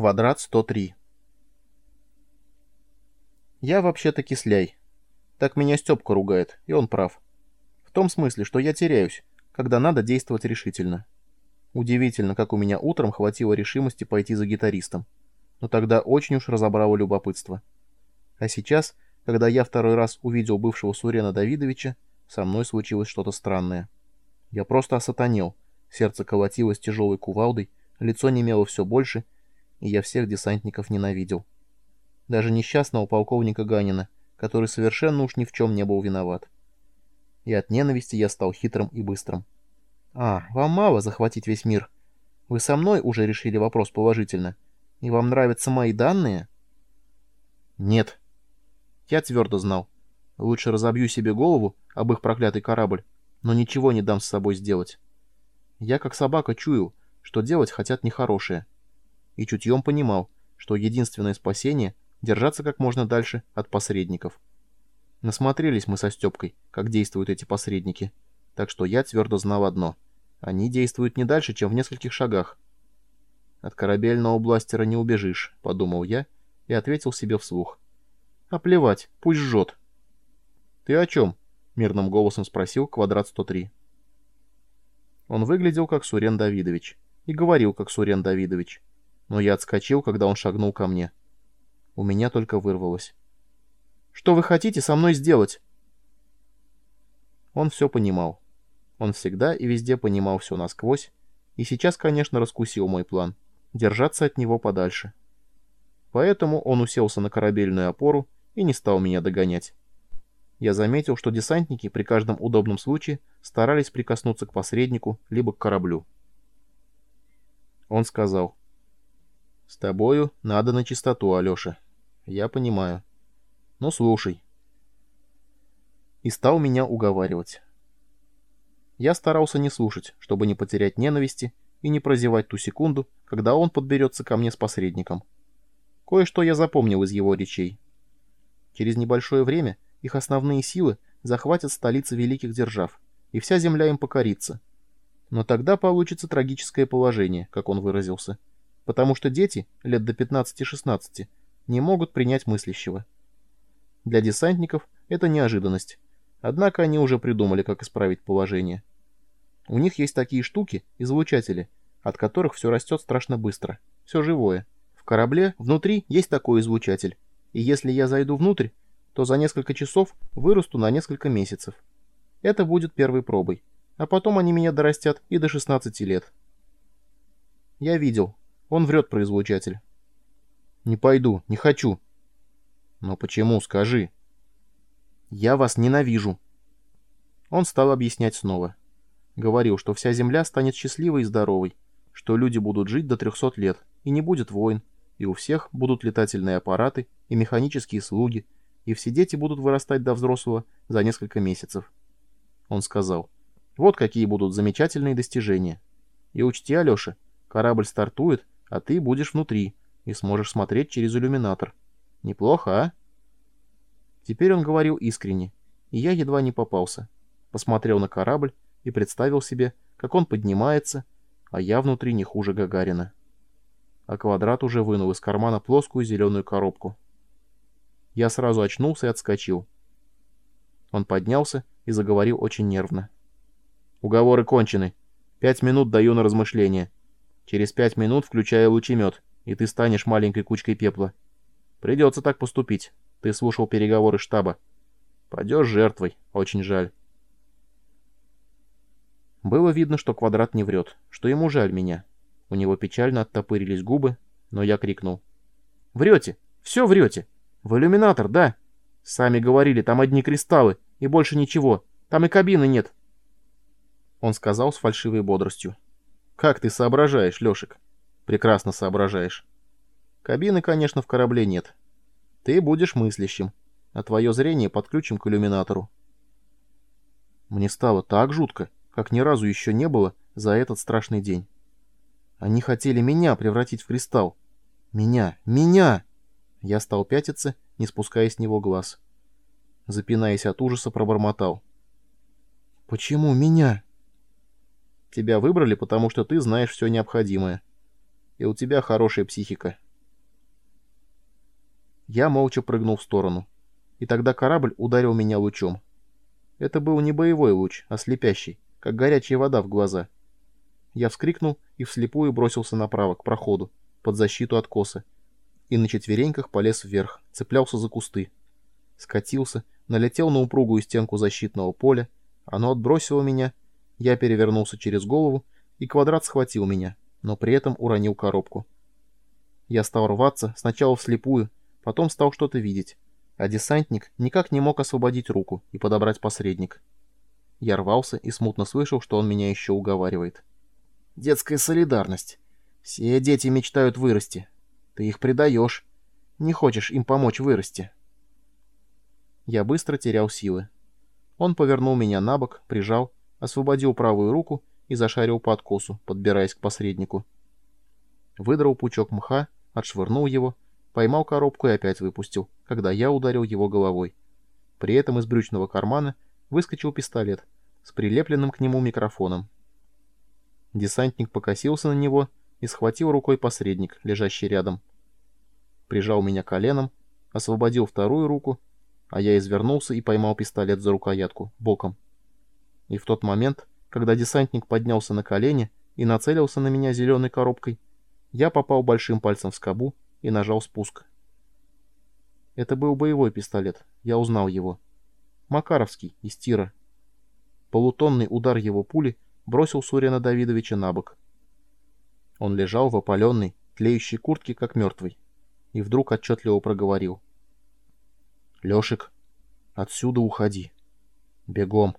Квадрат 103. Я вообще-то кисляй. Так меня Степка ругает, и он прав. В том смысле, что я теряюсь, когда надо действовать решительно. Удивительно, как у меня утром хватило решимости пойти за гитаристом. Но тогда очень уж разобрало любопытство. А сейчас, когда я второй раз увидел бывшего Сурена Давидовича, со мной случилось что-то странное. Я просто осатанел, сердце колотилось тяжелой кувалдой, лицо немело все больше — и я всех десантников ненавидел. Даже несчастного полковника Ганина, который совершенно уж ни в чем не был виноват. И от ненависти я стал хитрым и быстрым. «А, вам мало захватить весь мир? Вы со мной уже решили вопрос положительно? И вам нравятся мои данные?» «Нет». Я твердо знал. Лучше разобью себе голову об их проклятый корабль, но ничего не дам с собой сделать. Я как собака чую, что делать хотят нехорошее и чутьем понимал, что единственное спасение — держаться как можно дальше от посредников. Насмотрелись мы со Степкой, как действуют эти посредники, так что я твердо знал одно — они действуют не дальше, чем в нескольких шагах. «От корабельного бластера не убежишь», — подумал я и ответил себе вслух. «А плевать, пусть жжет». «Ты о чем?» — мирным голосом спросил Квадрат 103. Он выглядел как Сурен Давидович и говорил как Сурен Давидович но я отскочил, когда он шагнул ко мне. У меня только вырвалось. «Что вы хотите со мной сделать?» Он все понимал. Он всегда и везде понимал все насквозь, и сейчас, конечно, раскусил мой план — держаться от него подальше. Поэтому он уселся на корабельную опору и не стал меня догонять. Я заметил, что десантники при каждом удобном случае старались прикоснуться к посреднику либо к кораблю. Он сказал, с тобою надо на чистоту, Алеша. Я понимаю. Ну, слушай. И стал меня уговаривать. Я старался не слушать, чтобы не потерять ненависти и не прозевать ту секунду, когда он подберется ко мне с посредником. Кое-что я запомнил из его речей. Через небольшое время их основные силы захватят столицы великих держав, и вся земля им покорится. Но тогда получится трагическое положение, как он выразился — потому что дети, лет до 15-16, не могут принять мыслящего. Для десантников это неожиданность, однако они уже придумали, как исправить положение. У них есть такие штуки, излучатели, от которых все растет страшно быстро, все живое. В корабле внутри есть такой излучатель, и если я зайду внутрь, то за несколько часов вырасту на несколько месяцев. Это будет первой пробой, а потом они меня дорастят и до 16 лет. Я видел, он врет про излучатель. Не пойду, не хочу. Но почему, скажи. Я вас ненавижу. Он стал объяснять снова. Говорил, что вся Земля станет счастливой и здоровой, что люди будут жить до 300 лет, и не будет войн, и у всех будут летательные аппараты и механические слуги, и все дети будут вырастать до взрослого за несколько месяцев. Он сказал, вот какие будут замечательные достижения. И учти, Алеша, корабль стартует, а ты будешь внутри и сможешь смотреть через иллюминатор. Неплохо, а? Теперь он говорил искренне, и я едва не попался. Посмотрел на корабль и представил себе, как он поднимается, а я внутри не хуже Гагарина. А квадрат уже вынул из кармана плоскую зеленую коробку. Я сразу очнулся и отскочил. Он поднялся и заговорил очень нервно. «Уговоры кончены. Пять минут даю на размышление. Через пять минут включаю лучемет, и ты станешь маленькой кучкой пепла. Придется так поступить. Ты слушал переговоры штаба. Пойдешь жертвой. Очень жаль. Было видно, что Квадрат не врет, что ему жаль меня. У него печально оттопырились губы, но я крикнул. «Врете! Все врете! В иллюминатор, да! Сами говорили, там одни кристаллы, и больше ничего. Там и кабины нет!» Он сказал с фальшивой бодростью. Как ты соображаешь, Лешик? Прекрасно соображаешь. Кабины, конечно, в корабле нет. Ты будешь мыслящим, а твое зрение подключим к иллюминатору. Мне стало так жутко, как ни разу еще не было за этот страшный день. Они хотели меня превратить в кристалл. Меня! Меня! Я стал пятиться, не спуская с него глаз. Запинаясь от ужаса, пробормотал. «Почему меня?» Тебя выбрали, потому что ты знаешь все необходимое. И у тебя хорошая психика. Я молча прыгнул в сторону. И тогда корабль ударил меня лучом. Это был не боевой луч, а слепящий, как горячая вода в глаза. Я вскрикнул и вслепую бросился направо, к проходу, под защиту откоса, и на четвереньках полез вверх, цеплялся за кусты. Скатился, налетел на упругую стенку защитного поля, оно отбросило меня, я перевернулся через голову, и квадрат схватил меня, но при этом уронил коробку. Я стал рваться, сначала вслепую, потом стал что-то видеть, а десантник никак не мог освободить руку и подобрать посредник. Я рвался и смутно слышал, что он меня еще уговаривает. «Детская солидарность. Все дети мечтают вырасти. Ты их предаешь. Не хочешь им помочь вырасти». Я быстро терял силы. Он повернул меня на бок, прижал, освободил правую руку и зашарил по откосу, подбираясь к посреднику. Выдрал пучок мха, отшвырнул его, поймал коробку и опять выпустил, когда я ударил его головой. При этом из брючного кармана выскочил пистолет с прилепленным к нему микрофоном. Десантник покосился на него и схватил рукой посредник, лежащий рядом. Прижал меня коленом, освободил вторую руку, а я извернулся и поймал пистолет за рукоятку, боком. И в тот момент, когда десантник поднялся на колени и нацелился на меня зеленой коробкой, я попал большим пальцем в скобу и нажал спуск. Это был боевой пистолет, я узнал его. Макаровский, из тира. Полутонный удар его пули бросил Сурена Давидовича на бок. Он лежал в опаленной, тлеющей куртке, как мертвый, и вдруг отчетливо проговорил. «Лешик, отсюда уходи. Бегом».